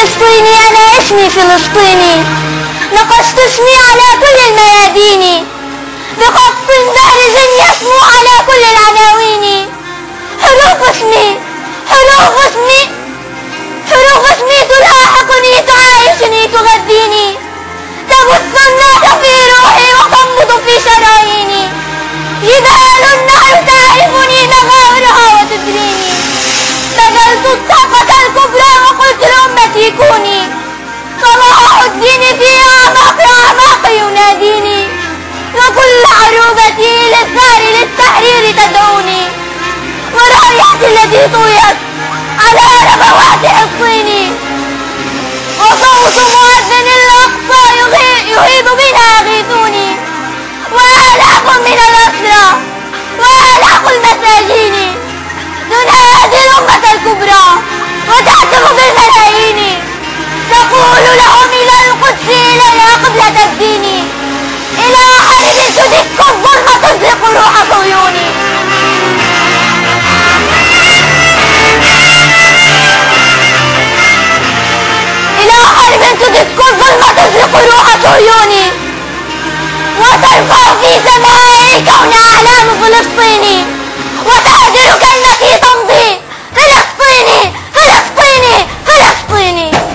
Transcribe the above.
فلسطيني أنا اسمي فلسطيني. نقشت اسمي على كل الميادين. بخط بارز يسمو على كل العناوين. حروف اسمي حروف اسمي حروف اسمي تلاحقني تعايشني تغذيني. تبث النار في روحي وتنبض في شراييني الطاقة الكبرى وقلت لأمتي كوني صلاح الدين في أعماق أعماق يناديني. وكل عروبتي للثار للتحرير تدعوني. ورايتي التي طويت على ربوات حصيني وصوت مؤذن الأقصى يهيب بنا أغيثوني وآلاف من الأسرى وآلاف المساجين. تنادي الأمة الكبرى. وتهتف بالملايين تقول لهم إلى